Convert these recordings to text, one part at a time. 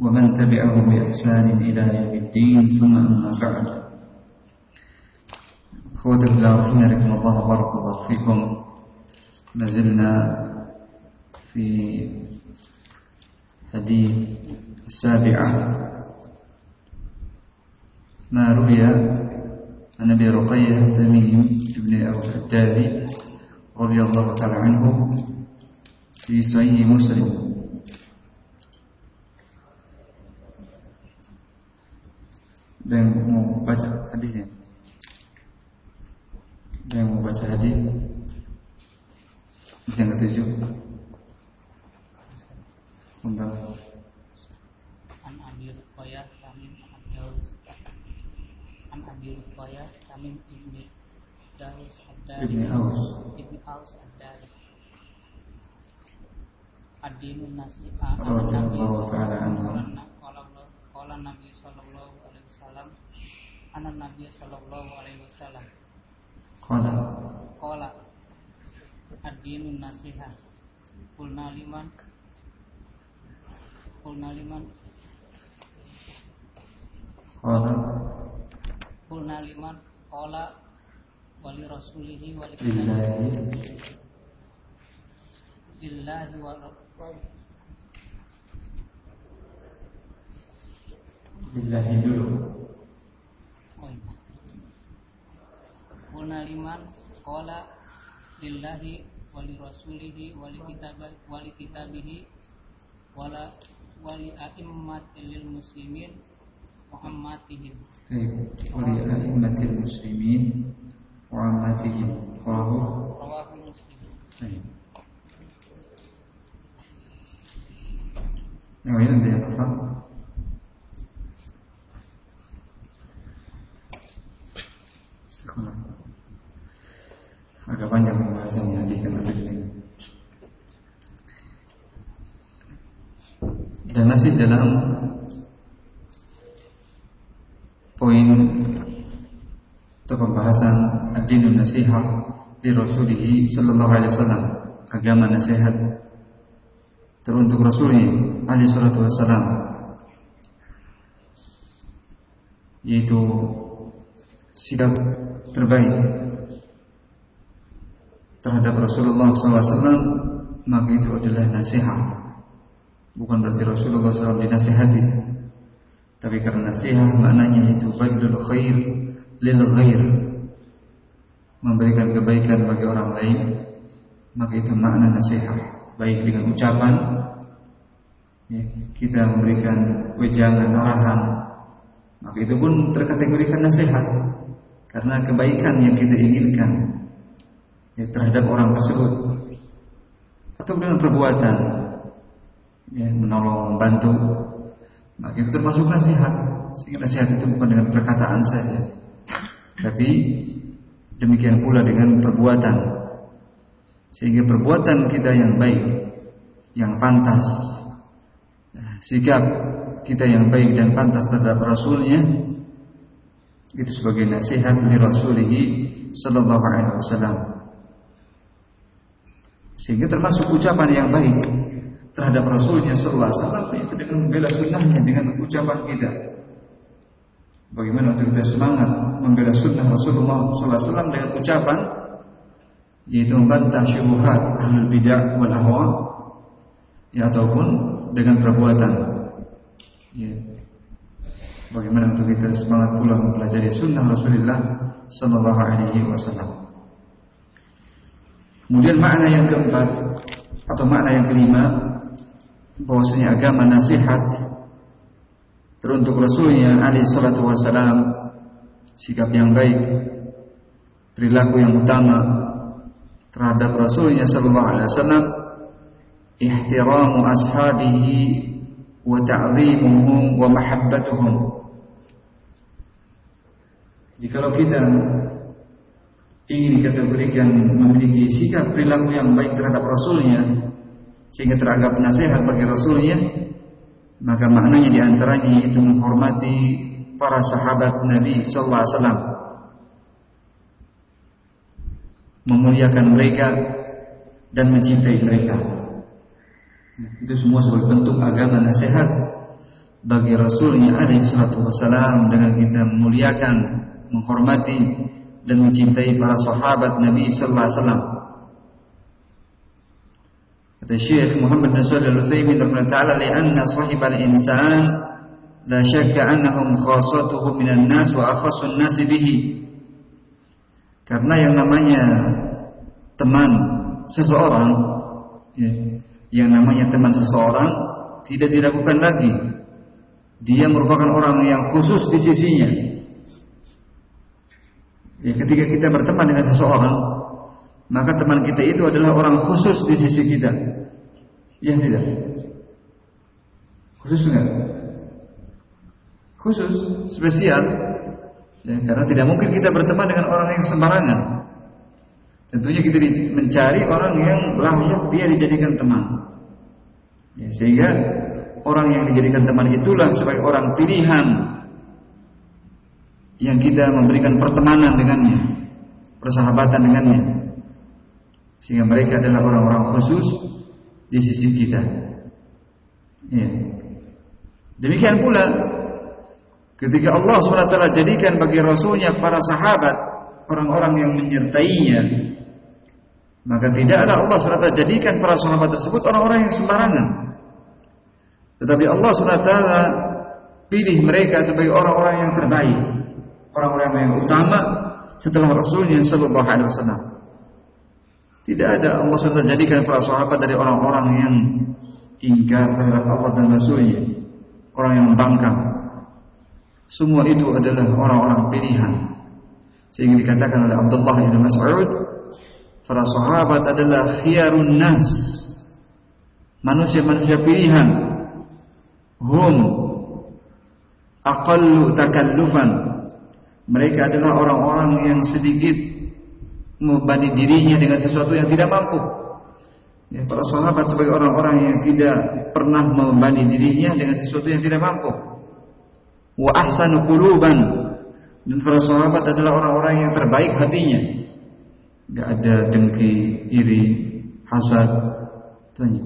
ومن تبعهم بإحسان إلى يوم الدين ثم أما بعد. أخوة الله رحمة الله بارك الله فيكم. ما زلنا في حديث السابعة. ما روي عن أبي رقية تميم بن الداري رضي الله تعالى عنه في صحيح مسلم. Ada yang mau baca hadisnya? Ada yang mau baca hadis? Yang ketujuh. Tentang An Abi Ruqayyah Tamim Ad-Daus. An Abi Ruqayyah Tamim Ibni Daus Ad-Dari. Ibni Aus. Ibni Aus Ad-Dari. Ad-Dinun Nasi'ah. Radiyallahu ta'ala anhu. Qala Nabi sallallahu wasallam. Ana Nabi sallallahu alaihi wasallam. Qala. Qala. Ad-dinun nasiha. Qulna liman. Qulna liman. Qala. Qulna liman. Qala. Wali rasulihi wali Lillahi. Lillahi wa Lillahi dulu Iya Qulna liman Qala Lillahi wali rasulihi wali kitab wali kitabihi wala wali a'immatil muslimin Muhammadihim. Baik Wali a'immatil muslimin Wa ammatihim Rahu rawahu muslim. Baik Yang lain ada Agak panjang pembahasannya hadis yang ini Dan masih dalam poin atau pembahasan ad-dinun nasihat di Rasulih sallallahu alaihi wasallam agama nasihat teruntuk Rasulnya alaihi salatu wasallam yaitu sikap terbaik terhadap Rasulullah SAW maka itu adalah nasihat. Bukan berarti Rasulullah SAW dinasihati. Tapi karena nasihat maknanya itu badlul khair lil ghair. Memberikan kebaikan bagi orang lain maka itu makna nasihat. Baik dengan ucapan ya, kita memberikan wejangan arahan maka itu pun terkategorikan nasihat. Karena kebaikan yang kita inginkan ya, terhadap orang tersebut. Atau dengan perbuatan ya, menolong membantu maka itu termasuk nasihat. Sehingga nasihat itu bukan dengan perkataan saja. Tapi demikian pula dengan perbuatan. Sehingga perbuatan kita yang baik yang pantas sikap kita yang baik dan pantas terhadap Rasulnya itu sebagai nasihat dari Rasulihi Sallallahu Alaihi Wasallam sehingga termasuk ucapan yang baik terhadap Rasulnya Sallallahu Alaihi Wasallam itu dengan membela sunnahnya dengan ucapan kita bagaimana untuk kita semangat membela sunnah Rasulullah Sallallahu Alaihi Wasallam dengan ucapan yaitu membantah syubhat ahlul bidah wal ahwa ya ataupun dengan perbuatan. Ya. Bagaimana untuk kita semangat pula mempelajari sunnah Rasulullah sallallahu alaihi wasallam kemudian makna yang keempat atau makna yang kelima bahwasanya agama nasihat teruntuk Rasulnya alaihi salatu wasallam sikap yang baik perilaku yang utama terhadap Rasulnya sallallahu alaihi wasallam ihtiramu ashabihi wa ta'zimuhum wa mahabbatuhum. Jikalau kita ingin dikategorikan memiliki sikap perilaku yang baik terhadap Rasulnya sehingga teranggap nasihat bagi Rasulnya maka maknanya di antaranya itu menghormati para sahabat Nabi Wasallam. Memuliakan mereka dan mencintai mereka. Itu semua sebagai bentuk agama nasihat bagi Rasulnya alaihi salatu wasalam dengan kita memuliakan menghormati dan mencintai para sahabat Nabi sallallahu alaihi wasallam. Kata Syekh Muhammad Shalih Al-Utsaimin rahimahullah taala li'anna sahibal insan la syakka annahum khassatuhu minan nas wa akhassun nas bihi. Karena yang namanya teman seseorang ya, yang namanya teman seseorang tidak diragukan lagi dia merupakan orang yang khusus di sisinya Ya, ketika kita berteman dengan seseorang, maka teman kita itu adalah orang khusus di sisi kita. Ya tidak? Khusus enggak? Khusus, spesial. Ya, karena tidak mungkin kita berteman dengan orang yang sembarangan. Tentunya kita mencari orang yang layak dia dijadikan teman. Ya, sehingga orang yang dijadikan teman itulah sebagai orang pilihan yang kita memberikan pertemanan dengannya, persahabatan dengannya. Sehingga mereka adalah orang-orang khusus di sisi kita. Ya. Demikian pula ketika Allah SWT jadikan bagi Rasulnya para sahabat orang-orang yang menyertainya maka tidaklah Allah SWT jadikan para sahabat tersebut orang-orang yang sembarangan tetapi Allah SWT pilih mereka sebagai orang-orang yang terbaik orang-orang yang utama setelah Rasulnya Shallallahu Alaihi Wasallam. Tidak ada Allah SWT jadikan para sahabat dari orang-orang yang ingkar terhadap Allah dan Rasulnya, orang yang membangkang. Semua itu adalah orang-orang pilihan. Sehingga dikatakan oleh Abdullah bin Mas'ud, para sahabat adalah khiyarun nas. Manusia-manusia pilihan. Hum aqallu takallufan mereka adalah orang-orang yang sedikit membanding dirinya dengan sesuatu yang tidak mampu. Ya, para sahabat sebagai orang-orang yang tidak pernah membanding dirinya dengan sesuatu yang tidak mampu. Wa ahsanu quluban. Dan para sahabat adalah orang-orang yang terbaik hatinya. Tidak ada dengki, iri, hasad. Tanya.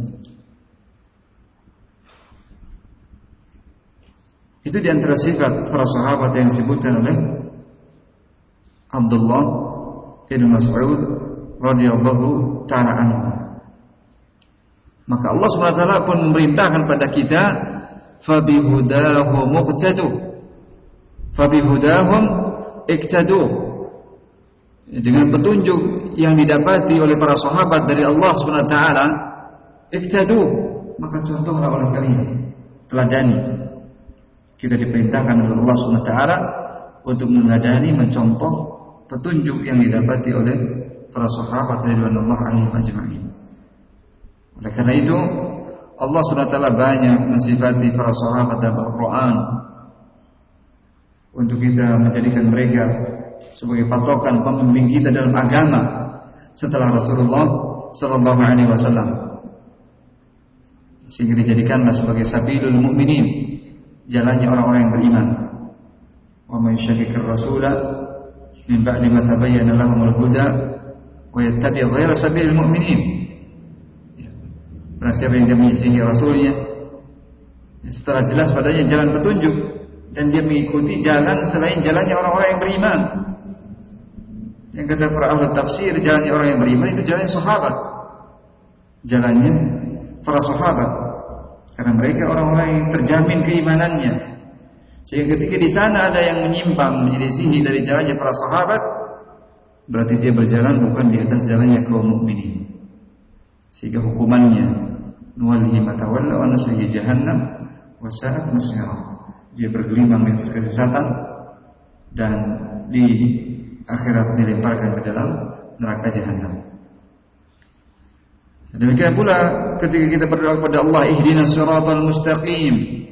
Itu di antara sifat para sahabat yang disebutkan oleh Abdullah bin Mas'ud radhiyallahu taala anhu. Maka Allah SWT pun memerintahkan pada kita fabihudahu muqtadu. Fabihudahum iktadu. Dengan petunjuk yang didapati oleh para sahabat dari Allah SWT iktadu, maka contohlah oleh kalian, teladani. Kita diperintahkan oleh Allah SWT untuk mengadani, mencontoh petunjuk yang didapati oleh para sahabat radhiyallahu anhum ajma'in. Oleh karena itu Allah SWT banyak mensifati para sahabat dalam Al-Quran untuk kita menjadikan mereka sebagai patokan pembimbing kita dalam agama setelah Rasulullah Sallallahu Alaihi Wasallam sehingga dijadikanlah sebagai sabilul mu'minin jalannya orang-orang yang beriman. Wa syakikar rasulah min ba'di ma tabayyana lahumul huda wa yattabi' ghayra sabilil mu'minin. Barang siapa yang dia menyisihi Rasulnya setelah jelas padanya jalan petunjuk dan dia mengikuti jalan selain jalannya orang-orang yang beriman. Yang kata para ahli tafsir jalannya orang yang beriman itu jalannya sahabat. Jalannya para sahabat. Karena mereka orang-orang yang terjamin keimanannya, sehingga ketika di sana ada yang menyimpang menyelisihi dari jalannya para sahabat, berarti dia berjalan bukan di atas jalannya kaum mukminin. Sehingga hukumannya nuwallihi ma tawalla wa nuslihi jahannam wa sa'at masira. Dia bergelimang di atas kesesatan dan di akhirat dilemparkan ke dalam neraka jahanam. Demikian pula ketika kita berdoa kepada Allah ihdinas siratal mustaqim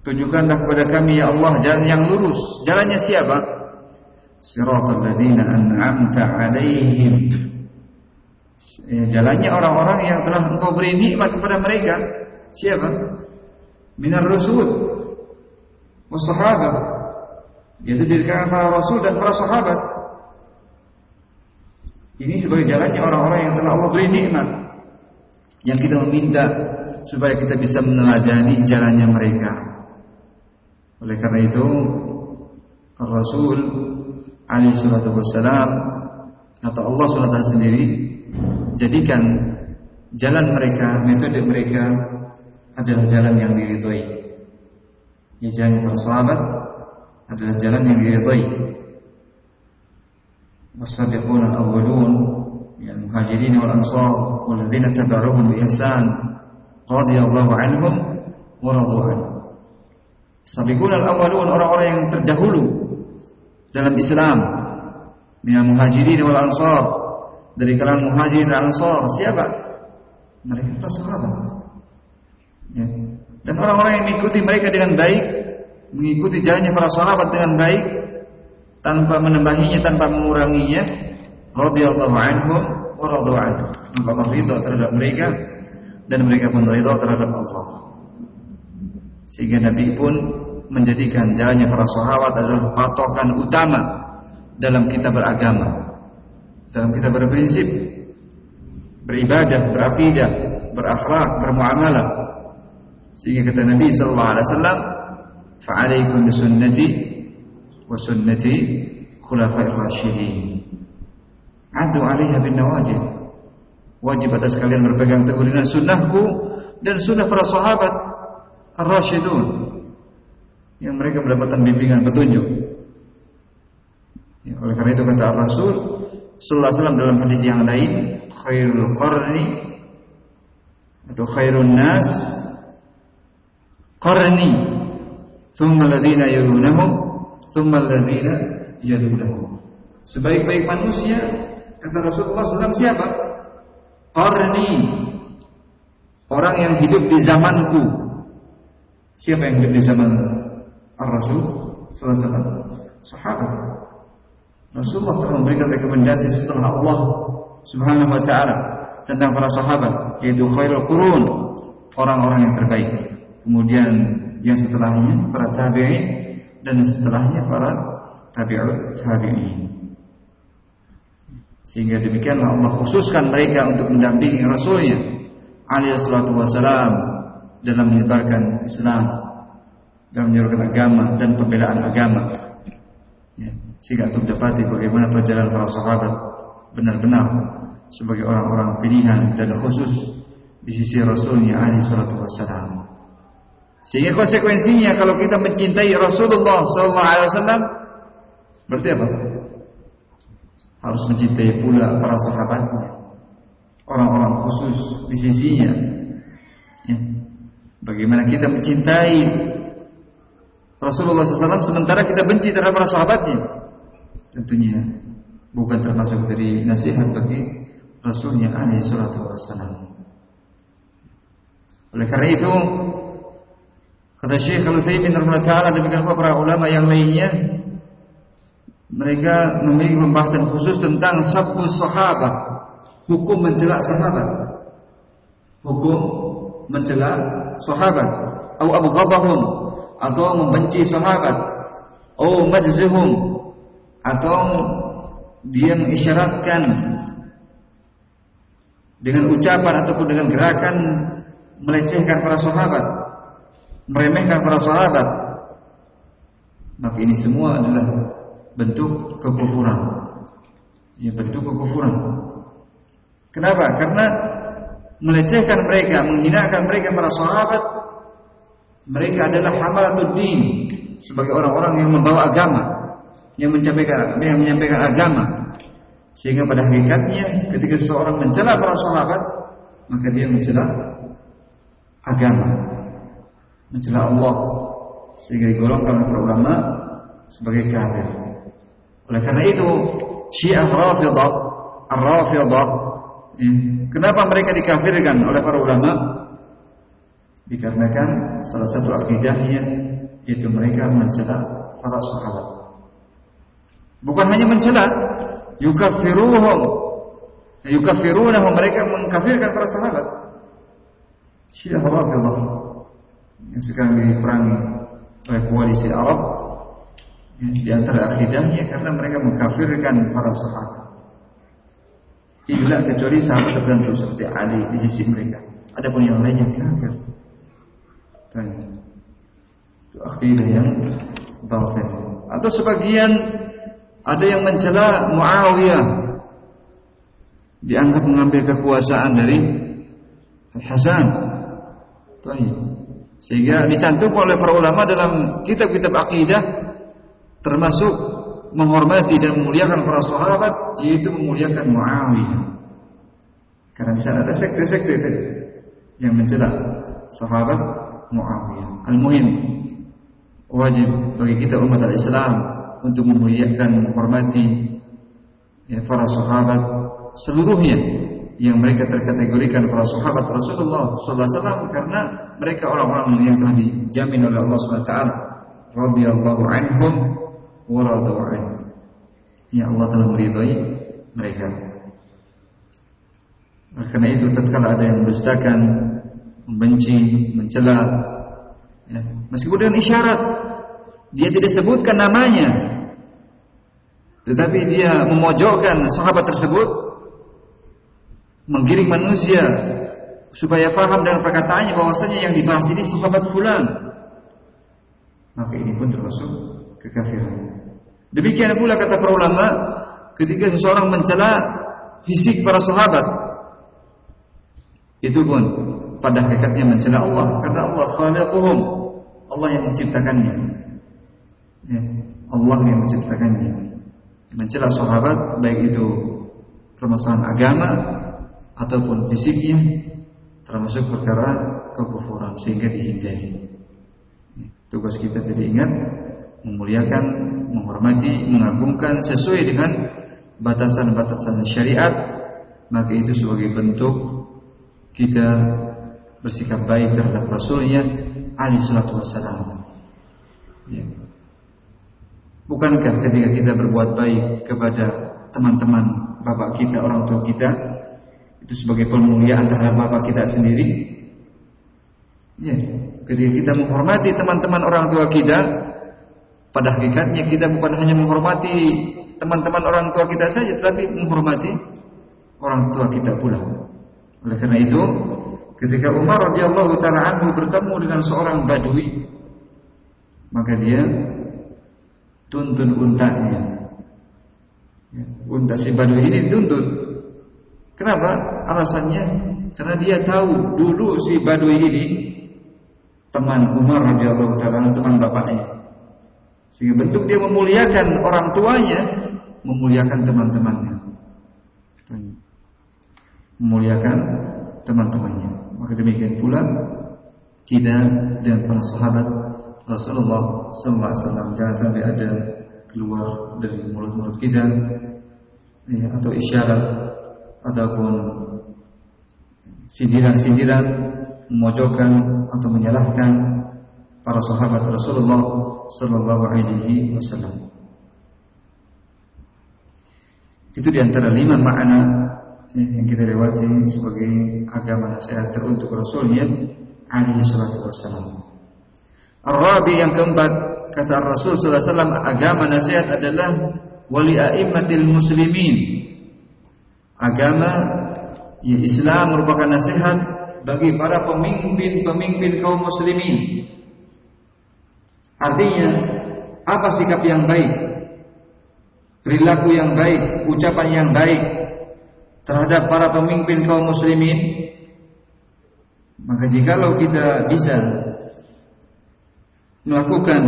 Tunjukkanlah kepada kami ya Allah jalan yang lurus. Jalannya siapa? siratal ladzina an'amta 'alaihim. Ya, jalannya orang-orang yang telah engkau beri nikmat kepada mereka. Siapa? Minar rasul. Was sahabat. Yaitu dari para rasul dan para sahabat. Ini sebagai jalannya orang-orang yang telah Allah beri nikmat. Yang kita meminta supaya kita bisa meneladani jalannya mereka oleh karena itu Rasul alaihi wassalam atau Allah SWT sendiri jadikan jalan mereka, metode mereka adalah jalan yang diridhoi. Ya jalan para sahabat adalah jalan yang diridhoi. Min al-muhajirin wal ansar walladzina tabi'uhum bi ihsan radhiyallahu anhum wa radu anhum. Sabiqun al-awwalun orang-orang yang terdahulu dalam Islam. Minal muhajirin wal ansar. Dari kalangan muhajirin dan ansar siapa? Mereka para sahabat. Ya. dan orang-orang yang mengikuti mereka dengan baik mengikuti jalannya para sahabat dengan baik tanpa menambahinya tanpa menguranginya radhiyallahu anhum wa radu anhu. Maka Allah ridha terhadap mereka dan mereka pun ridha terhadap Allah sehingga Nabi pun menjadikan jalannya para sahabat adalah patokan utama dalam kita beragama, dalam kita berprinsip, beribadah, berakidah, berakhlak, bermuamalah. Sehingga kata Nabi sallallahu alaihi wasallam, "Fa'alaikum bisunnati wa sunnati khulafa'ir rasyidin." Adu 'alaiha bin nawajib. Wajib atas kalian berpegang teguh dengan sunnahku dan sunnah para sahabat ar-rasyidun yang mereka mendapatkan bimbingan petunjuk. Ya, oleh karena itu kata Rasul sallallahu alaihi dalam hadis yang lain, khairul qarni atau khairun nas qarni thumma alladhina yalunahum thumma alladhina yalunahum. Sebaik-baik manusia kata Rasulullah SAW siapa? Qarni orang yang hidup di zamanku. Siapa yang hidup zaman Ar-Rasul sallallahu sahabat. Rasulullah telah memberikan rekomendasi setelah Allah Subhanahu wa taala tentang para sahabat yaitu khairul qurun, orang-orang yang terbaik. Kemudian yang setelahnya para tabi'in dan setelahnya para tabi'ut tabi'in. Sehingga demikianlah Allah khususkan mereka untuk mendampingi Rasulnya alaihi salatu wasalam dalam menyebarkan Islam dalam menyerukan agama dan pembelaan agama. Ya, sehingga untuk dapati bagaimana perjalanan para sahabat benar-benar sebagai orang-orang pilihan dan khusus di sisi Rasulnya alaihi wassalam. Sehingga konsekuensinya kalau kita mencintai Rasulullah sallallahu alaihi wasallam berarti apa? Harus mencintai pula para sahabatnya. Orang-orang khusus di sisinya. Bagaimana kita mencintai Rasulullah SAW sementara kita benci terhadap para sahabatnya. Tentunya bukan termasuk dari nasihat bagi Rasulnya alaihi salatu wassalam. Oleh karena itu kata Syekh Al-Utsaimin rahimahullah taala demikian pula para ulama yang lainnya mereka memiliki pembahasan khusus tentang sabbu sahabat, hukum mencela sahabat. Hukum mencela sahabat. Atau abghadahum atau membenci sahabat. Oh majzuhum atau dia mengisyaratkan dengan ucapan ataupun dengan gerakan melecehkan para sahabat meremehkan para sahabat. Maka ini semua adalah bentuk kekufuran. Ya bentuk kekufuran. Kenapa? Karena melecehkan mereka menghinakan mereka para sahabat mereka adalah hamalatul din sebagai orang-orang yang membawa agama, yang menyampaikan yang menyampaikan agama. Sehingga pada hakikatnya ketika seseorang mencela para sahabat, maka dia mencela agama, mencela Allah sehingga digolongkan oleh para ulama sebagai kafir. Oleh karena itu, Syiah Rafidah, Ar-Rafidah, ya, kenapa mereka dikafirkan oleh para ulama? dikarenakan salah satu akidahnya yaitu mereka mencela para sahabat. Bukan hanya mencela, yukafiruhum. Yukafirunahum mereka mengkafirkan para sahabat. Syiah Rafidhah yang sekarang diperangi oleh koalisi Arab ya, di antara akidahnya karena mereka mengkafirkan para sahabat. Illa kecuali sahabat tertentu seperti Ali di sisi mereka. Adapun yang lainnya kafir. Itu akidah yang batil. Atau sebagian ada yang mencela Muawiyah dianggap mengambil kekuasaan dari Hasan. Sehingga dicantum oleh para ulama dalam kitab-kitab akidah termasuk menghormati dan memuliakan para sahabat yaitu memuliakan Muawiyah. Karena di sana ada sekte-sekte yang mencela sahabat Muawiyah. Al-muhim wajib bagi kita umat al-Islam untuk memuliakan menghormati ya, para sahabat seluruhnya yang mereka terkategorikan para sahabat Rasulullah wasallam karena mereka orang-orang yang telah dijamin oleh Allah taala radhiyallahu anhum wa radu Ya Allah telah meridai mereka. Karena itu tatkala ada yang mendustakan, membenci, mencela, ya, meskipun dengan isyarat, dia tidak sebutkan namanya, tetapi dia memojokkan sahabat tersebut, menggiring manusia supaya faham dengan perkataannya bahwasanya yang dibahas ini sahabat fulan. Maka ini pun termasuk kekafiran. Demikian pula kata para ulama ketika seseorang mencela fisik para sahabat itu pun pada hakikatnya mencela Allah. Karena Allah khaliquhum. Allah yang menciptakannya. Ya, Allah yang menciptakannya. Mencela sahabat baik itu permasalahan agama ataupun fisiknya termasuk perkara kekufuran sehingga dihindari. Ya, tugas kita jadi ingat memuliakan, menghormati, mengagungkan sesuai dengan batasan-batasan syariat, maka itu sebagai bentuk kita bersikap baik terhadap Rasulnya Ali Shallallahu Wasallam. Ya. Bukankah ketika kita berbuat baik kepada teman-teman bapak kita, orang tua kita, itu sebagai pemuliaan terhadap bapak kita sendiri? Ya, ketika kita menghormati teman-teman orang tua kita, pada hakikatnya kita bukan hanya menghormati teman-teman orang tua kita saja, tetapi menghormati orang tua kita pula. Oleh karena itu, ketika Umar radhiyallahu taala anhu bertemu dengan seorang badui, maka dia tuntun untanya. Ya, unta si badui ini dituntun. Kenapa? Alasannya karena dia tahu dulu si badui ini teman Umar radhiyallahu taala teman bapaknya. Sehingga bentuk dia memuliakan orang tuanya, memuliakan teman-temannya. Memuliakan teman-temannya. Maka demikian pula kita dan para sahabat Rasulullah wasallam jangan sampai ada keluar dari mulut-mulut kita ya, atau isyarat ataupun sindiran-sindiran memojokkan atau menyalahkan para sahabat Rasulullah sallallahu alaihi wasallam. Itu di antara lima makna yang kita lewati sebagai agama nasihat teruntuk Rasulnya alaihi salatu wasallam. Ar-rabi yang keempat kata Rasul sallallahu alaihi wasallam agama nasihat adalah wali a'immatil muslimin. Agama ya Islam merupakan nasihat bagi para pemimpin-pemimpin kaum muslimin Artinya apa sikap yang baik, perilaku yang baik, ucapan yang baik terhadap para pemimpin kaum muslimin? Maka jikalau kita bisa melakukan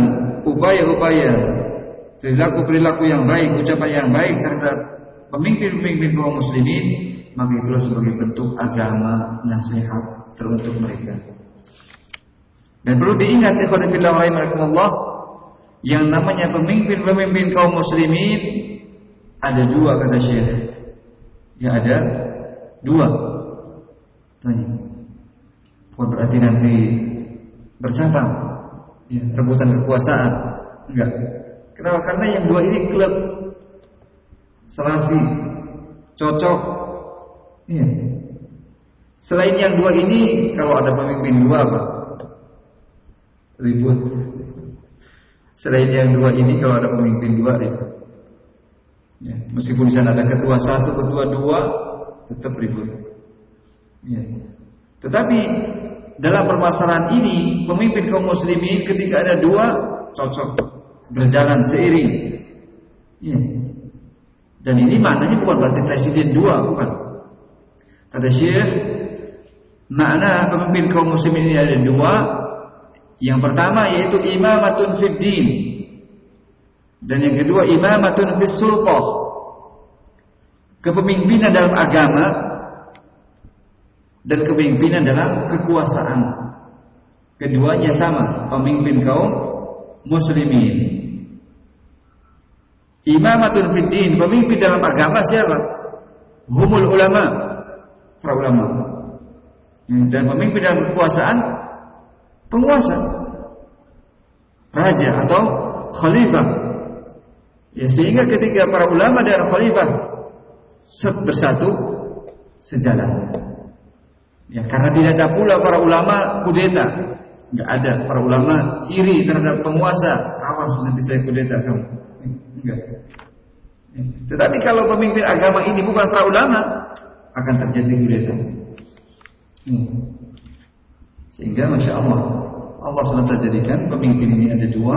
upaya-upaya perilaku-perilaku yang baik, ucapan yang baik terhadap pemimpin-pemimpin kaum muslimin, maka itulah sebagai bentuk agama nasihat teruntuk mereka. Dan perlu diingat ikhwan fillah rahimakumullah yang namanya pemimpin-pemimpin kaum muslimin ada dua kata Syekh. Ya ada dua. Tanya. Bukan berarti nanti bercabang ya, rebutan kekuasaan. Enggak. Kenapa? Karena yang dua ini klub serasi, cocok. Iya. Selain yang dua ini, kalau ada pemimpin dua apa? Ribut. Selain yang dua ini, kalau ada pemimpin dua ribut. Ya, meskipun di sana ada ketua satu, ketua dua, tetap ribut. Ya. Tetapi dalam permasalahan ini, pemimpin kaum muslimin ketika ada dua cocok berjalan seiring. Ya. Dan ini maknanya bukan berarti presiden dua, bukan. Kata Syekh, makna pemimpin kaum muslimin ini ada dua. Yang pertama yaitu imamatun fid din. Dan yang kedua imamatun fis sulqah. Kepemimpinan dalam agama dan kepemimpinan dalam kekuasaan. Keduanya sama, pemimpin kaum muslimin. Imamatun fid din, pemimpin dalam agama siapa? Humul ulama, para ulama. Dan pemimpin dalam kekuasaan penguasa. Raja atau khalifah. Ya sehingga ketika para ulama dan khalifah bersatu sejalan. Ya karena tidak ada pula para ulama kudeta. Enggak ada para ulama iri terhadap penguasa. Awas nanti saya kudeta kamu. Enggak. Tetapi kalau pemimpin agama ini bukan para ulama, akan terjadi kudeta. Hmm. Sehingga masya Allah, Allah SWT jadikan pemimpin ini ada dua,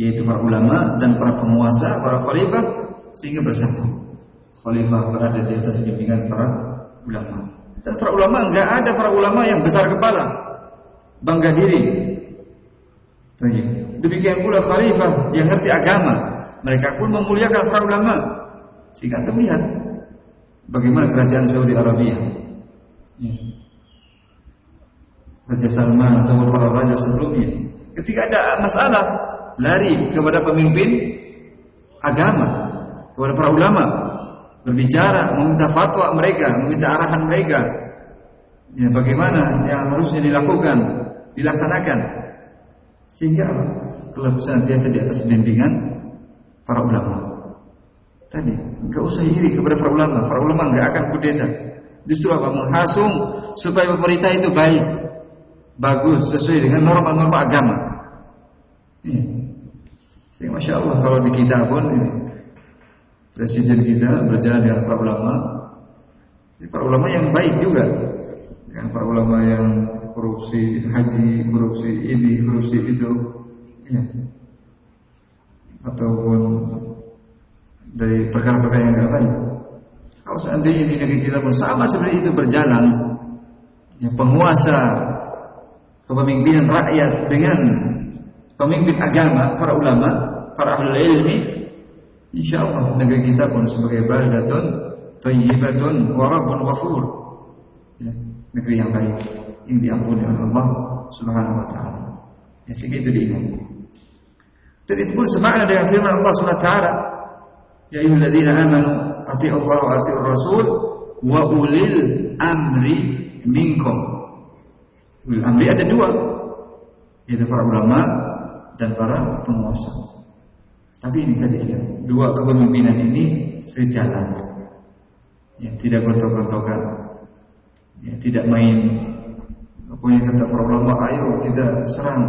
yaitu para ulama dan para penguasa, para khalifah, sehingga bersatu. Khalifah berada di atas bimbingan para ulama. Dan para ulama enggak ada para ulama yang besar kepala, bangga diri. Demikian pula khalifah yang ngerti agama, mereka pun memuliakan para ulama. Sehingga terlihat bagaimana kerajaan Saudi Arabia. Ya. Raja Salman atau para raja sebelumnya. Ketika ada masalah, lari kepada pemimpin agama, kepada para ulama, berbicara, meminta fatwa mereka, meminta arahan mereka. Ya, bagaimana yang harusnya dilakukan, dilaksanakan. Sehingga Kelab senantiasa di atas bimbingan para ulama. Tadi, enggak usah iri kepada para ulama. Para ulama enggak akan kudeta. Justru apa? Menghasung supaya pemerintah itu baik, bagus, sesuai dengan norma-norma agama. Ini. Masya Allah kalau di kita pun ini presiden kita berjalan dengan para ulama, ini para ulama yang baik juga, dengan para ulama yang korupsi haji, korupsi ini, korupsi itu. Ya ataupun dari perkara-perkara yang tidak baik. Kalau seandainya di negeri kita pun sama seperti itu berjalan, ya, penguasa kepemimpinan rakyat dengan pemimpin agama, para ulama, para ahli ilmi, insya Allah negeri kita pun sebagai baldatun thayyibatun wa rabbun ghafur. Ya, negeri yang baik yang diampuni oleh Allah Subhanahu wa taala. Ya segitu diingat. Dan itu pun semakna dengan firman Allah SWT. Ya ayyuhalladzina amanu Allah wa atii'ur rasul wa ulil amri minkum. Ulil amri ada dua. Yaitu para ulama dan para penguasa. Tapi ini tadi ya, dua kepemimpinan ini sejalan. Ya, tidak gontok-gontokan. Ya, tidak main yang kata para ulama, ayo kita serang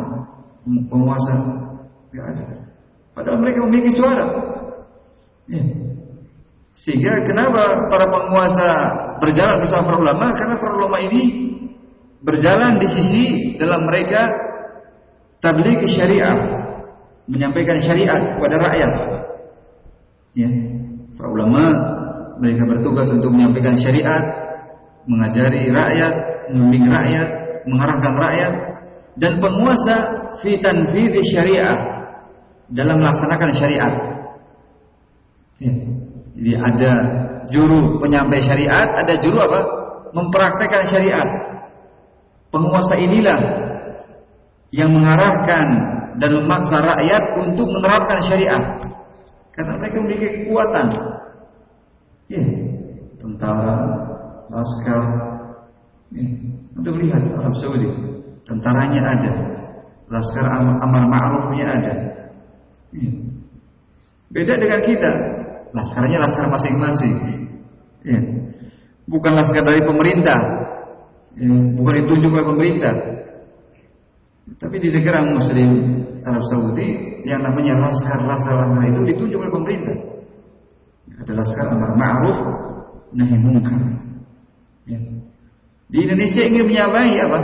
penguasa Tidak ada. Padahal mereka memiliki suara. Ya. Sehingga kenapa para penguasa berjalan bersama para ulama? Karena para ulama ini berjalan di sisi dalam mereka tabligh syariah, menyampaikan syariat kepada rakyat. Ya. Para ulama mereka bertugas untuk menyampaikan syariat, mengajari rakyat, membimbing rakyat, mengarahkan rakyat dan penguasa fi tanfidhi syariah dalam melaksanakan syariat. Ya. Jadi ada juru penyampai syariat, ada juru apa? Mempraktekkan syariat. Penguasa inilah yang mengarahkan dan memaksa rakyat untuk menerapkan syariat. Karena mereka memiliki kekuatan. Ya, tentara, laskar. Ya, untuk lihat Arab Saudi, tentaranya ada, laskar amar ma'rufnya ada, Iya. Beda dengan kita. laskarnya laskar masing-masing. Ya. Bukan laskar dari pemerintah. Ya. Bukan ditunjuk oleh pemerintah. Tapi di negara Muslim Arab Saudi yang namanya laskar-laskar itu ditunjuk oleh pemerintah. Ada laskar amar ma'ruf nahi munkar. Ya. Di Indonesia ingin menyamai apa?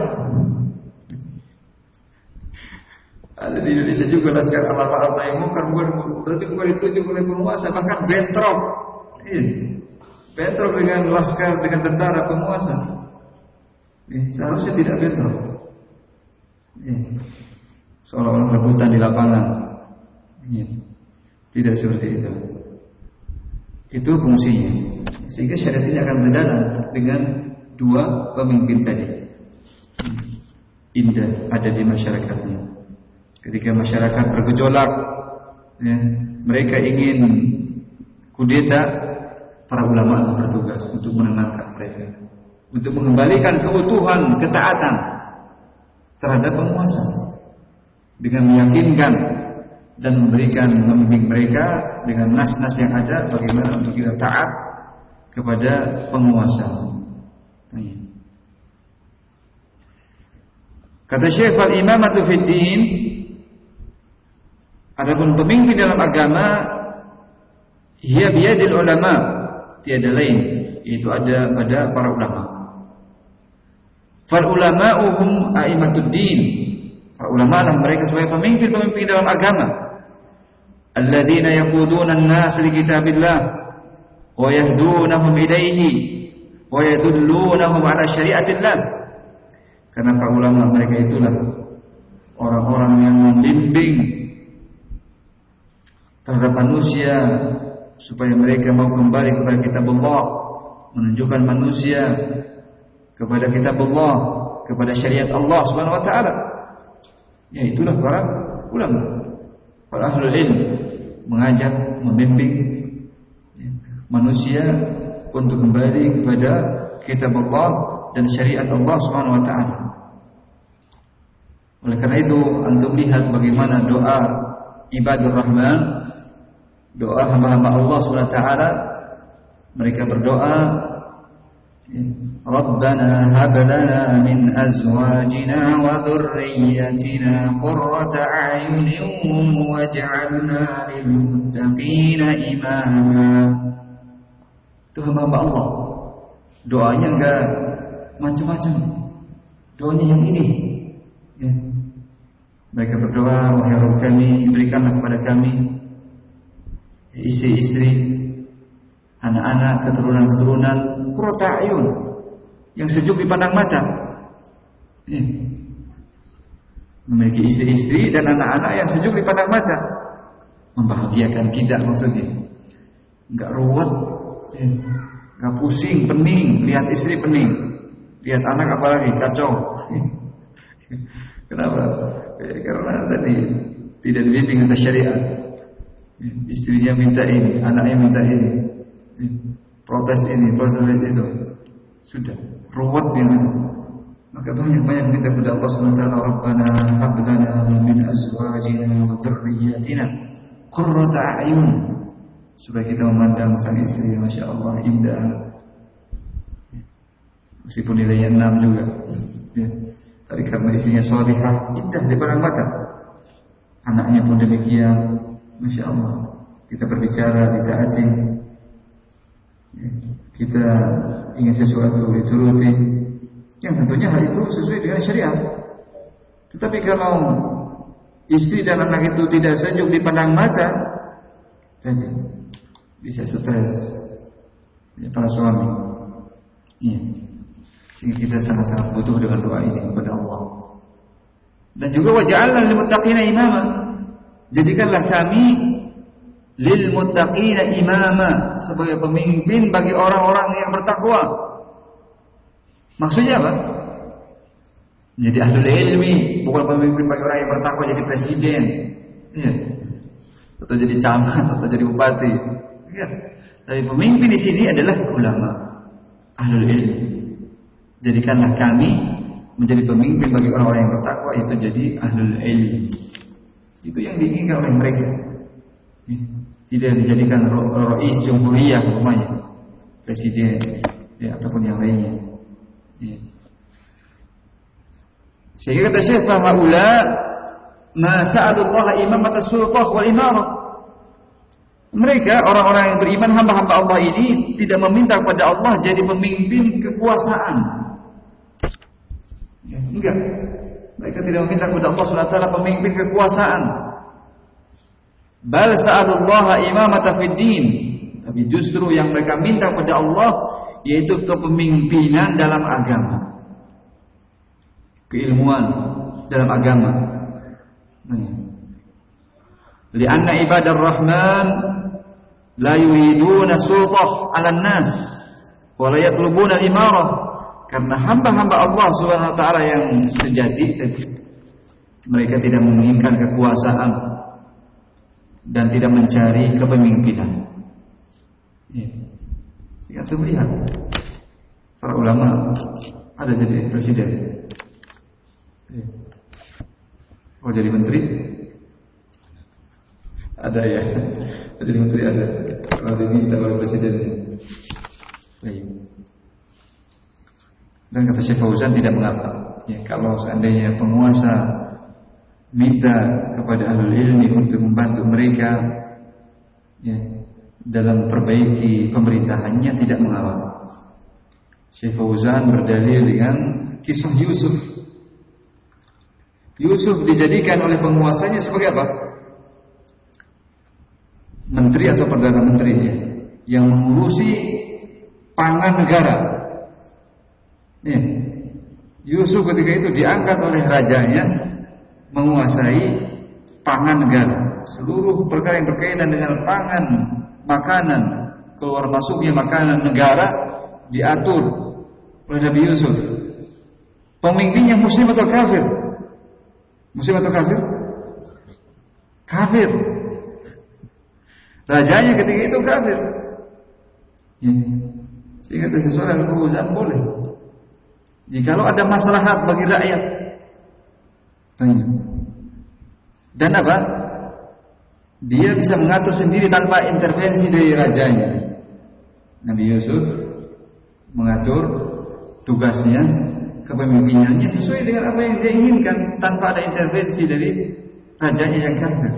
Ada di Indonesia juga laskar amar ma'ruf nahi munkar bukan berarti bukan ditunjuk oleh penguasa bahkan bentrok. Iya. Bentrok dengan laskar dengan tentara penguasa. Iya. Seharusnya tidak bentrok. Iya. Seolah-olah rebutan di lapangan. Iya. Tidak seperti itu. Itu fungsinya. Sehingga syariat ini akan berjalan dengan dua pemimpin tadi. Indah ada di masyarakatnya. Ketika masyarakat bergejolak, ya, mereka ingin kudeta, para ulama bertugas untuk menenangkan untuk mengembalikan keutuhan ketaatan terhadap penguasa. Dengan meyakinkan dan memberikan membimbing mereka dengan nas-nas yang ada bagaimana untuk kita taat kepada penguasa. Kata Syekh Al-Imamatu Fid Din Adapun pemimpin dalam agama Hiya biyadil ulama Tiada lain. Itu ada pada para ulama Fal ulama'uhum a'imatuddin Para ulama lah mereka sebagai pemimpin-pemimpin dalam agama. Alladzina yakuduna an-nas li kitabillah Wa yahdunahum ilaihi Wa yadullunahum ala syariatillah. Karena para ulama mereka itulah Orang-orang yang membimbing terhadap manusia supaya mereka mau kembali kepada kitab Allah, menunjukkan manusia kepada kitab Allah, kepada syariat Allah Subhanahu wa taala. Ya itulah para ulama, para ahli ilmu mengajak, membimbing ya, manusia untuk kembali kepada kitab Allah dan syariat Allah Subhanahu wa taala. Oleh karena itu, antum lihat bagaimana doa ibadur rahman doa hamba-hamba Allah SWT mereka berdoa Lana min azwajina wa dhurriyyatina qurrata a'yunin waj'alna lil muttaqina imama itu hamba-hamba Allah. Doanya enggak macam-macam. Doanya yang ini. Ya. mereka berdoa wahai Rabb kami berikanlah kepada kami istri-istri, anak-anak, keturunan-keturunan, kurota ayun yang sejuk dipandang mata. Ya. Memiliki istri-istri dan anak-anak yang sejuk dipandang mata. Membahagiakan kita maksudnya. Enggak ruwet, ya. enggak pusing, pening, lihat istri pening. Lihat anak apalagi kacau. Kenapa? Ya, karena tadi tidak dibimbing atas syariat. Istrinya minta ini, anaknya minta ini. Protes ini, protes itu. Sudah, ruwet yang ada. Maka banyak-banyak minta kepada Allah SWT Rabbana hablana min azwajina wa dhurriyyatina qurrata a'yun. Supaya kita memandang sang istri Masya Allah indah. Meskipun nilainya enam juga. Ya. tapi karena istrinya solihah indah di barang mata. Anaknya pun demikian Masya Allah. Kita berbicara, hati ya, Kita ingin sesuatu dituruti Yang tentunya hal itu sesuai dengan syariat. Tetapi kalau Istri dan anak itu tidak sejuk dipandang mata Tadi Bisa stres. Ya, Para suami. Iya. Sehingga kita sangat-sangat butuh dengan doa ini kepada Allah. Dan juga lil muttaqina imama. Jadikanlah kami lil muttaqina imama sebagai pemimpin bagi orang-orang yang bertakwa. Maksudnya apa? Jadi ahli ilmi, bukan pemimpin bagi orang yang bertakwa jadi presiden. Ya. Atau jadi camat atau jadi bupati. Ya. Tapi pemimpin di sini adalah ulama, ahli ilmi. Jadikanlah kami menjadi pemimpin bagi orang-orang yang bertakwa itu jadi ahli ilmi. Itu yang diinginkan oleh mereka. Ya. Tidak dijadikan rois jumhuriyah umpamanya. Presiden ya, ataupun yang lainnya. Ya. sehingga kata Syekh fahaula ma sa'adullah atas sultah wal imarah mereka orang-orang yang beriman hamba-hamba Allah ini tidak meminta kepada Allah jadi pemimpin kekuasaan. Ya, enggak. Mereka tidak meminta kepada Allah SWT pemimpin kekuasaan Bal sa'adullah imamata fid din. Tapi justru yang mereka minta kepada Allah yaitu kepemimpinan dalam agama. Keilmuan dalam agama. Lianna ibadar rahman la yuriduna sultah 'ala nas wa la yatlubuna al-imarah. Karena hamba-hamba Allah Subhanahu wa taala yang sejati mereka tidak menginginkan kekuasaan dan tidak mencari kepemimpinan. Ya. Sehingga melihat para ulama ada jadi presiden. Ya. Oh jadi menteri? Ada ya. Jadi menteri ada. Kalau diminta oleh presiden. Baik. Dan kata Syekh Fauzan tidak mengapa. Ya, kalau seandainya penguasa minta kepada ahlul ilmi untuk membantu mereka ya, dalam perbaiki pemerintahannya tidak mengawal. Syekh Fauzan berdalil dengan kisah Yusuf. Yusuf dijadikan oleh penguasanya sebagai apa? Menteri atau perdana menterinya yang mengurusi pangan negara. Ya. Yusuf ketika itu diangkat oleh rajanya menguasai pangan negara. Seluruh perkara yang berkaitan dengan pangan, makanan, keluar masuknya makanan negara diatur oleh Nabi Yusuf. Pemimpinnya muslim atau kafir? Muslim atau kafir? Kafir. Rajanya ketika itu kafir. Ya. Sehingga sesuatu yang boleh. Jikalau ada maslahat bagi rakyat. Dan apa? Dia bisa mengatur sendiri tanpa intervensi dari rajanya. Nabi Yusuf mengatur tugasnya, kepemimpinannya sesuai dengan apa yang dia inginkan tanpa ada intervensi dari rajanya yang kafir.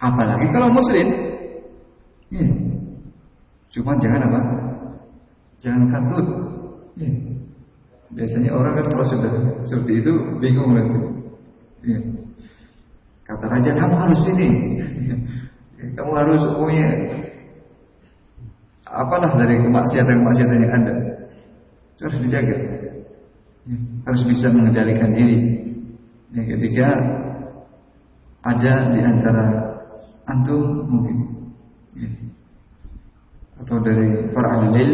Apalagi kalau muslim. Ya. Cuma jangan apa? Jangan katut. Ya. Biasanya orang kan kalau sudah seperti itu bingung nanti. Ya. Kata raja, kamu harus ini. kamu harus pokoknya apalah dari kemaksiatan-kemaksiatan yang ada. Itu harus dijaga. Ya, harus bisa mengendalikan diri. Ya, ketika ada di antara antum mungkin ya, atau dari para ahli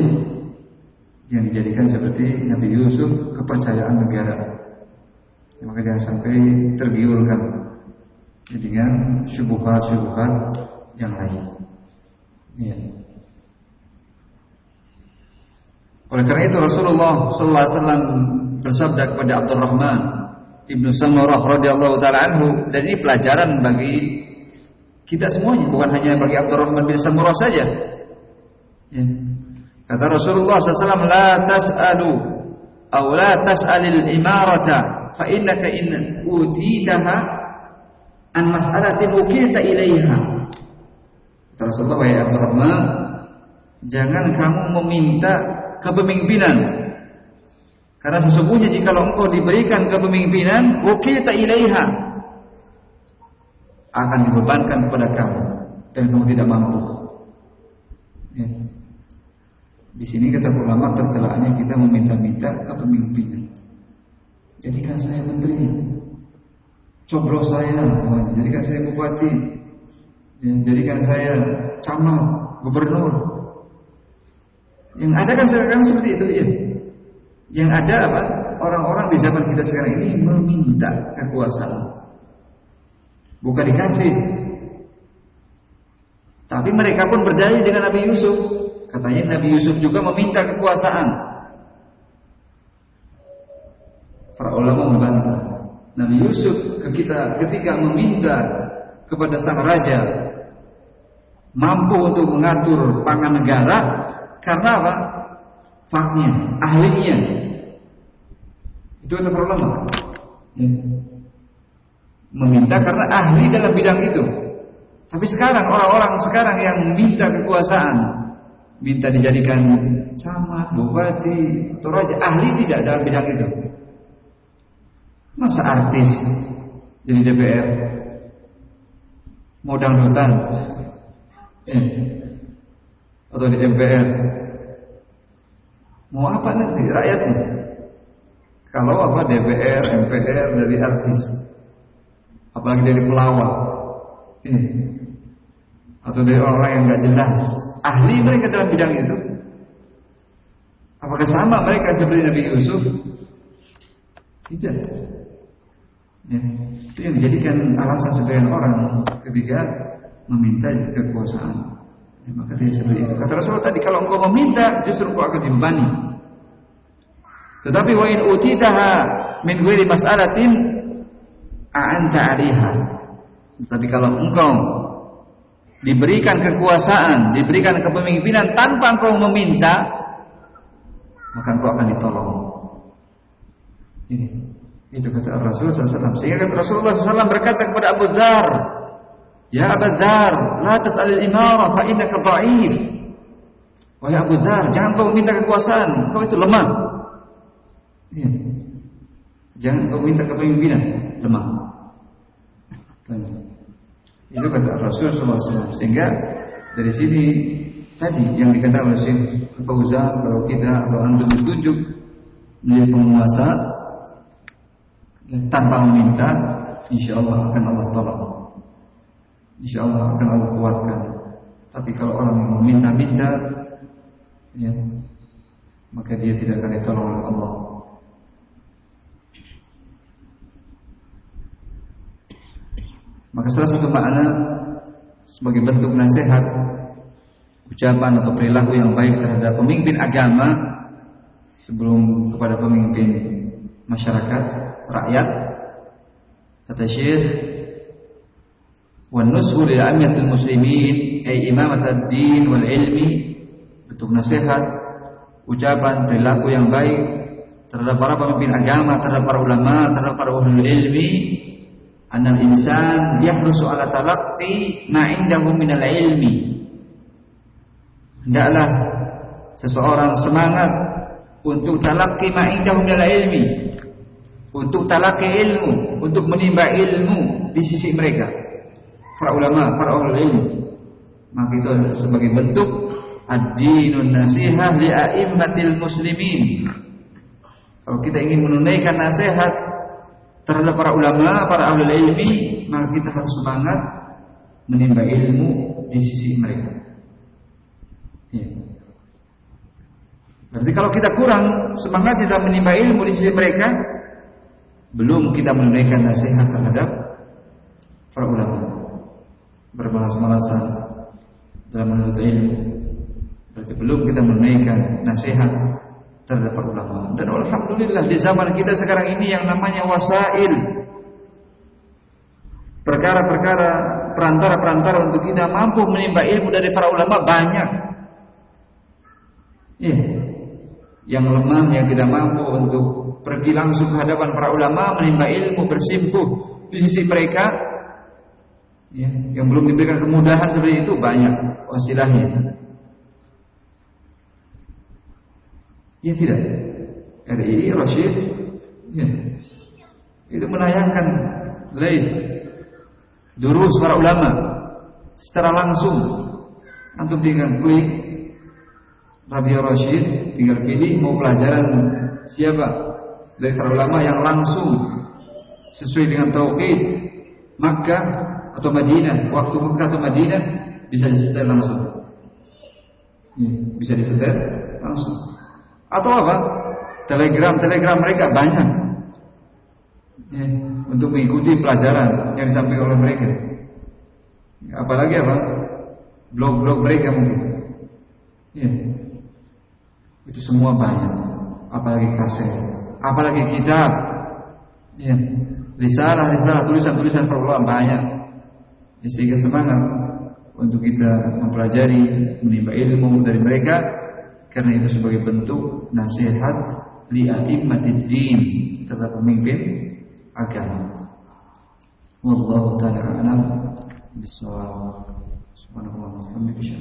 yang dijadikan seperti Nabi Yusuf kepercayaan negara. Maka jangan sampai tergiurkan dengan syubhat-syubhat yang lain. Ya. Oleh karena itu Rasulullah sallallahu alaihi wasallam bersabda kepada Abdurrahman Ibnu Samurah radhiyallahu taala anhu dan ini pelajaran bagi kita semuanya bukan hanya bagi Abdurrahman bin Samurah saja. Ya. Kata Rasulullah SAW, La tas'alu Aw la tas'alil imarata Fa innaka in utitaha an mas'alatin wukilta ilaiha. Rasulullah wahai Abdurrahman, jangan kamu meminta kepemimpinan. Karena sesungguhnya jika engkau diberikan kepemimpinan, wukilta ilaiha akan dibebankan kepada kamu dan kamu tidak mampu. Ya. Di sini kata ulama tercelaknya kita meminta-minta kepemimpinan. Jadikan saya menteri, coblos saya, jadikan saya bupati, ya, jadikan saya camat, gubernur. Yang ada kan sekarang seperti itu ya. Yang ada apa? Orang-orang di zaman kita sekarang ini meminta kekuasaan. Bukan dikasih. Tapi mereka pun berdalil dengan Nabi Yusuf. Katanya Nabi Yusuf juga meminta kekuasaan. Para ulama membantah. Nabi Yusuf ketika, ketika meminta kepada sang raja mampu untuk mengatur pangan negara karena apa? Faknya, ahlinya. Itu ada problem. Ya. Meminta karena ahli dalam bidang itu. Tapi sekarang orang-orang sekarang yang minta kekuasaan, minta dijadikan camat, bupati, atau raja, ahli tidak dalam bidang itu. Masa artis jadi DPR? Modal hutan eh, atau di MPR mau apa nanti rakyatnya? Kalau apa DPR MPR dari artis apalagi dari pelawak eh, atau dari orang-orang yang nggak jelas. Ahli mereka dalam bidang itu. Apakah sama mereka seperti Nabi Yusuf? Tidak ya, itu yang dijadikan alasan sebagian orang ketika meminta kekuasaan. Ya, maka tidak seperti itu. Kata Rasulullah tadi, kalau engkau meminta, justru engkau akan dibebani. Tetapi wa in utitaha min ghairi mas'alatin a'anta 'alaiha. Tapi kalau engkau diberikan kekuasaan, diberikan kepemimpinan tanpa engkau meminta, maka engkau akan ditolong. Ini itu kata Rasulullah SAW. Sehingga kata Rasulullah SAW berkata kepada Abu Dhar, Ya Abu Dhar, la tas'al imara fa innaka dha'if. Wahai Abu Dhar, jangan kau minta kekuasaan, kau itu lemah. Ya. Jangan kau minta kepemimpinan, lemah. Tanya. Itu kata Rasul SAW. Sehingga dari sini tadi yang dikatakan oleh Syekh Fauzan kalau kita atau antum ditunjuk menjadi penguasa tanpa meminta, insya Allah akan Allah tolong. Insya Allah akan Allah kuatkan. Tapi kalau orang yang meminta-minta, ya, maka dia tidak akan ditolong oleh Allah. Maka salah satu makna sebagai bentuk nasihat, ucapan atau perilaku yang baik terhadap pemimpin agama sebelum kepada pemimpin masyarakat, rakyat. Kata Syekh wan nusu li muslimin ay imamat ad-din wal ilmi. Bentuk nasihat ucapan perilaku yang baik terhadap para pemimpin agama terhadap para ulama terhadap para ulul ilmi. Anal insan yahrusu ala talaqqi ma indahu minal ilmi. Hendaklah seseorang semangat untuk talaqqi ma indahu minal ilmi untuk talaqi ilmu untuk menimba ilmu di sisi mereka para ulama, para ulama ilmu. Maka itu sebagai bentuk ad-dinun nasihah li a'immatil muslimin. Kalau kita ingin menunaikan nasihat terhadap para ulama, para ahli ilmi, maka kita harus semangat menimba ilmu di sisi mereka. Ya. Berarti kalau kita kurang semangat kita menimba ilmu di sisi mereka, belum kita menunaikan nasihat terhadap para ulama bermalas-malasan dalam menuntut ilmu. Berarti belum kita menunaikan nasihat terhadap para ulama. Dan alhamdulillah di zaman kita sekarang ini yang namanya wasail perkara-perkara perantara-perantara untuk kita mampu menimba ilmu dari para ulama banyak. Ya. Yang lemah yang tidak mampu untuk pergi langsung ke hadapan para ulama menimba ilmu bersimpuh di sisi mereka ya, yang belum diberikan kemudahan seperti itu banyak wasilahnya. Ya tidak. RI Rashid ya, itu menayangkan live durus para ulama secara langsung. Antum tinggal klik Radio Rashid tinggal pilih mau pelajaran siapa dari para ulama yang langsung sesuai dengan tauhid maka atau Madinah, waktu Mekah atau Madinah bisa disetel langsung. Ya, bisa disetel langsung. Atau apa? Telegram, telegram mereka banyak. Ya, untuk mengikuti pelajaran yang disampaikan oleh mereka. Ya, apalagi apa? Blog-blog mereka mungkin. Itu semua banyak. Apalagi kaset, apalagi kitab. Ya. Risalah, risalah, tulisan-tulisan para banyak. Ya, sehingga semangat untuk kita mempelajari, menimba ilmu dari mereka karena itu sebagai bentuk nasihat li a'immatid din, tetap pemimpin agama. Wallahu taala a'lam bisawab. Subhanallah wa bihamdihi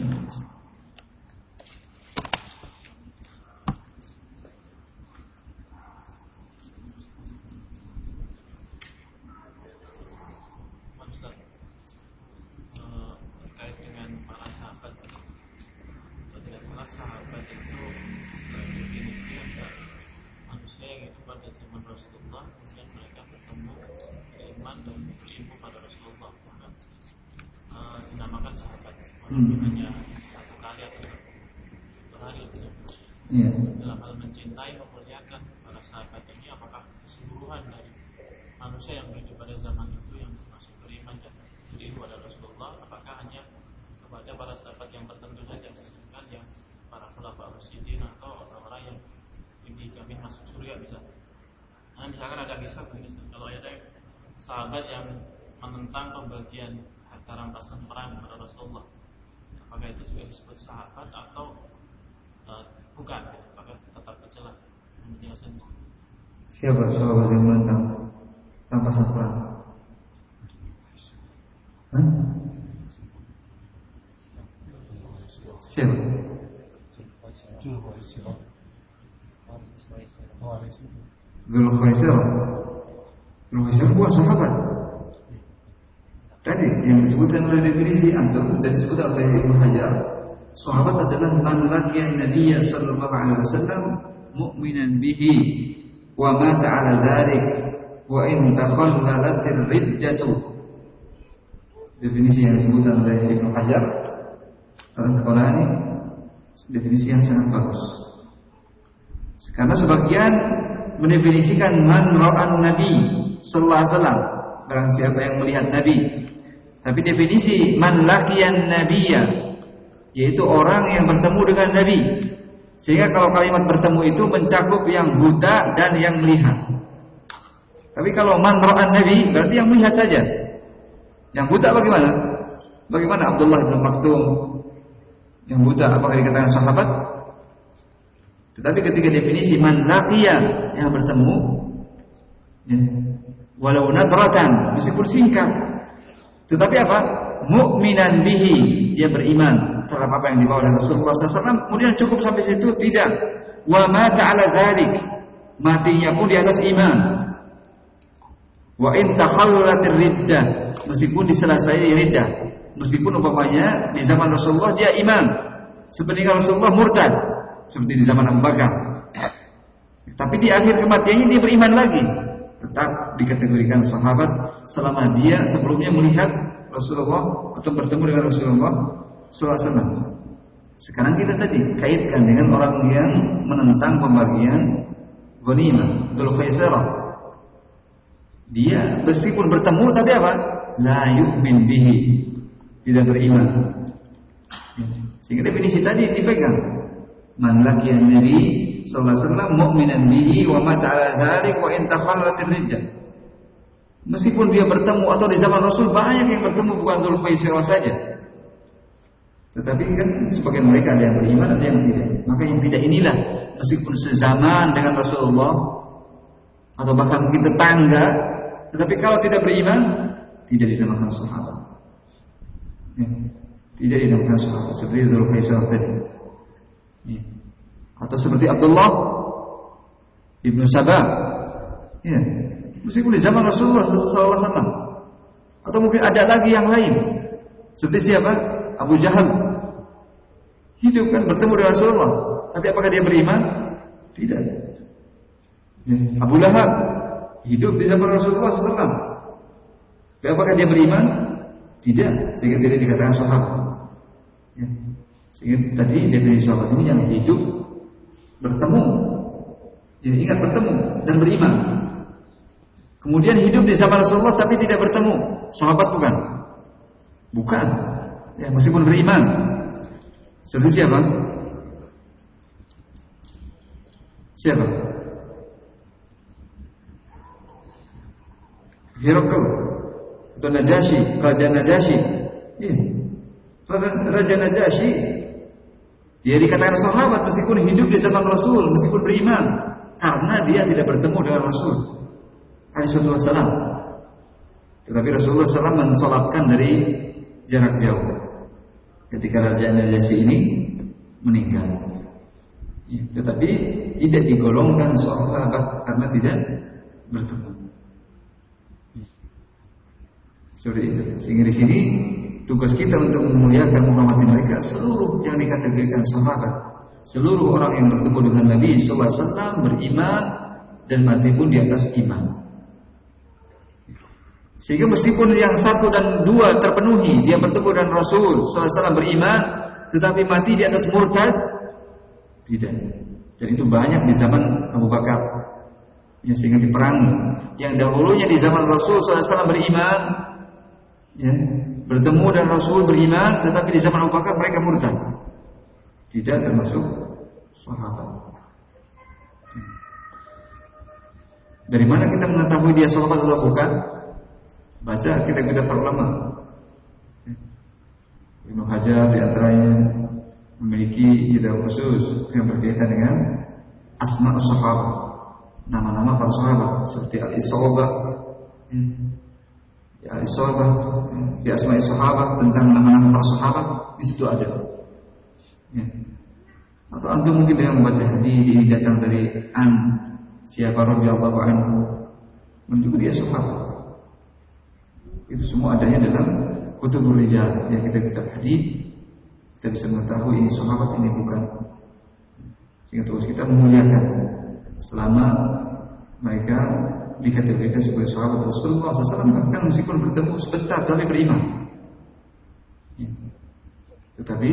hmm. hanya satu kali atau berhari yeah. dalam hal mencintai memuliakan para sahabat ini apakah keseluruhan dari manusia yang hidup pada zaman itu yang masih beriman dan berilmu pada Rasulullah apakah hanya kepada para sahabat yang tertentu saja sedangkan yang para khulafa rasyidin atau orang-orang yang dijamin masuk surga bisa nah misalkan ada kisah begini kalau ada sahabat yang menentang pembagian harta rampasan perang pada Rasulullah maka itu juga disebut sahabat atau uh, bukan maka tetap tercela penjelasan siapa sahabat yang menentang rampasan perang Hah? siapa? Zulkhaisir Zulkhaisir bukan sahabat Tadi yang disebutkan oleh definisi antum dan disebutkan oleh Ibnu Hajar, sahabat adalah man laqiya Nabi sallallahu alaihi wasallam mu'minan bihi wa mata ala dzalik wa in takhallalat riddatu. Definisi yang disebutkan oleh Ibnu Hajar Al-Asqalani definisi yang sangat bagus. Karena sebagian mendefinisikan man ra'an Nabi sallallahu alaihi wasallam barang siapa yang melihat Nabi tapi definisi man laqiyan nabiyya yaitu orang yang bertemu dengan nabi. Sehingga kalau kalimat bertemu itu mencakup yang buta dan yang melihat. Tapi kalau man ra'an nabi berarti yang melihat saja. Yang buta bagaimana? Bagaimana Abdullah bin Maktum yang buta apakah dikatakan sahabat? Tetapi ketika definisi man laqiya yang bertemu ya, walau nadratan meskipun singkat tetapi apa? Mukminan bihi, dia beriman terhadap apa yang dibawa oleh Rasulullah SAW. Kemudian cukup sampai situ? Tidak. Wa mata ala dzalik. Matinya pun di atas iman. Wa in takhallatir riddah, meskipun diselesai riddah. Meskipun umpamanya di zaman Rasulullah dia iman. Seperti Rasulullah murtad, seperti di zaman Abu Bakar. Tapi di akhir kematiannya dia beriman lagi tetap dikategorikan sahabat selama dia sebelumnya melihat Rasulullah atau bertemu dengan Rasulullah SAW. Sekarang kita tadi kaitkan dengan orang yang menentang pembagian ghanimah, Dzul. Dia meskipun bertemu tapi apa? La yu'min bihi. Tidak beriman. Sehingga definisi tadi dipegang. Man laqiyan nabi sallallahu alaihi mu'minan bihi wa mata ala dzalik wa in. Meskipun dia bertemu atau di zaman Rasul banyak yang bertemu bukan Zulkhuwaisirah saja. Tetapi kan sebagian mereka ada yang beriman ada yang tidak. Maka yang tidak inilah meskipun sezaman dengan Rasulullah atau bahkan mungkin tetangga, tetapi kalau tidak beriman tidak dinamakan sahabat. Ya, tidak dinamakan sahabat seperti Zulkhuwaisirah tadi. Ya. Atau seperti Abdullah Ibnu Sabah. Ya. Meskipun di zaman Rasulullah SAW. Atau mungkin ada lagi yang lain. Seperti siapa? Abu Jahal. Hidup kan bertemu dengan Rasulullah. Tapi apakah dia beriman? Tidak. Ya. Abu Lahab hidup di zaman Rasulullah SAW. Tapi apakah dia beriman? Tidak. Sehingga tidak dikatakan sahabat. Ya. Sehingga tadi definisi sahabat ini yang hidup bertemu. Jadi ingat bertemu dan beriman. Kemudian hidup di zaman Rasulullah tapi tidak bertemu. Sahabat bukan? Bukan. Ya, meskipun beriman. Seperti siapa? Siapa? Hirakal atau Najasyi, Raja Najasyi. Ya. Raja Najasyi dia dikatakan sahabat meskipun hidup di zaman Rasul, meskipun beriman karena dia tidak bertemu dengan Rasul. Alaihi wasallam. Tetapi Rasulullah SAW mensolatkan dari jarak jauh. Ketika Raja Najasyi ini meninggal. Ya, tetapi tidak digolongkan sahabat karena tidak bertemu. Seperti itu. Sehingga di sini tugas kita untuk memuliakan menghormati mereka seluruh yang dikategorikan sahabat, seluruh orang yang bertemu dengan Nabi SAW beriman dan mati pun di atas iman. Sehingga meskipun yang satu dan dua terpenuhi, dia bertemu dengan Rasul SAW beriman, tetapi mati di atas murtad, tidak. Dan itu banyak di zaman Abu Bakar. Ya, sehingga diperangi. Yang dahulunya di zaman Rasul SAW beriman, ya, bertemu dan Rasul beriman, tetapi di zaman Abu Bakar mereka murtad. Tidak termasuk sahabat. Dari mana kita mengetahui dia sahabat atau bukan? Baca kita kita perlama. Ibnu Hajar di antaranya memiliki ide khusus yang berkaitan dengan asma sahabat, nama-nama para sahabat seperti al-isabah, ya al-isabah, di asma sahabat tentang nama-nama para sahabat di situ ada. Ya. Atau antum mungkin dengan membaca hadis ini datang dari an siapa radhiyallahu anhu menunjuk dia sahabat. Itu semua adanya dalam kutubur rijal yang kita kitab hadis kita bisa mengetahui ini sahabat ini bukan. Sehingga terus kita memuliakan selama mereka dikategorikan sebagai sahabat Rasulullah SAW bahkan meskipun bertemu sebentar tapi beriman. Ya. tetapi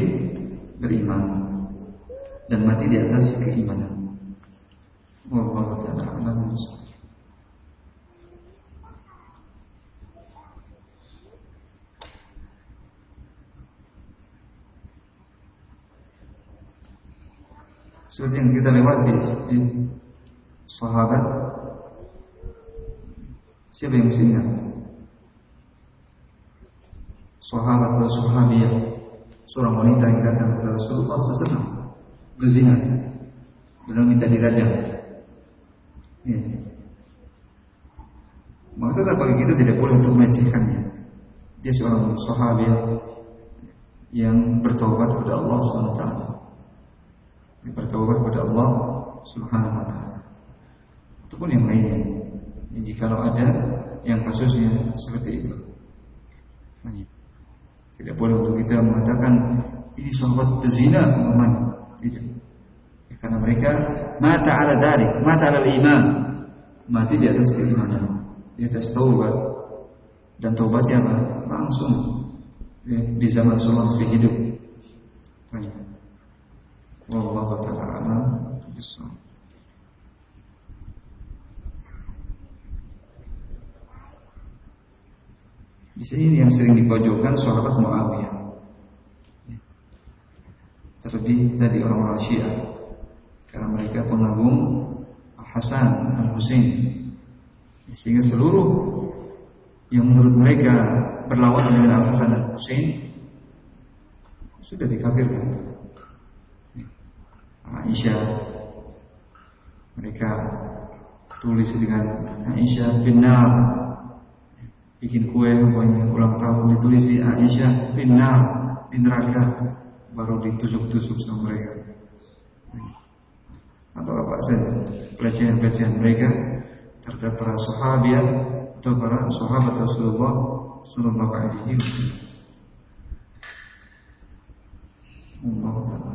beriman dan mati di atas keimanan. Wallahu ta'ala Seperti yang kita lewati di sahabat. Siapa yang ingat? Sahabat atau sahabiah? Seorang wanita yang datang kepada Rasulullah SAW Berzina. Dan minta dirajam. Ya. Maka bagi kita tidak boleh untuk melecehkannya. Dia seorang sahabiah Yang bertobat kepada Allah SWT bertobat kepada Allah Subhanahu wa taala. Ataupun yang lainnya. Ya, jikalau ada yang kasusnya seperti itu. Tidak boleh untuk kita mengatakan ini sahabat pezina umpamanya. Tidak. Ya, karena mereka mata ala dari, mata ala iman. Mati di atas keimanan, di atas taubat. Dan taubatnya apa? Langsung ya, di zaman Rasulullah masih hidup. Wallahu taala bisa. Di sini yang sering dipojokkan sahabat Muawiyah. Terlebih tadi orang-orang Syiah karena mereka pengagum Hasan Al Husain sehingga seluruh yang menurut mereka berlawanan dengan Al Hasan Al Husain sudah dikafirkan. Aisyah mereka tulis dengan Aisyah final bikin kue pokoknya ulang tahun ditulis Aisyah final di neraka baru ditusuk-tusuk sama mereka atau apa saja pelecehan-pelecehan mereka terhadap para sahabat atau para sahabat Rasulullah Sallallahu Alaihi Wasallam. Allah Taala.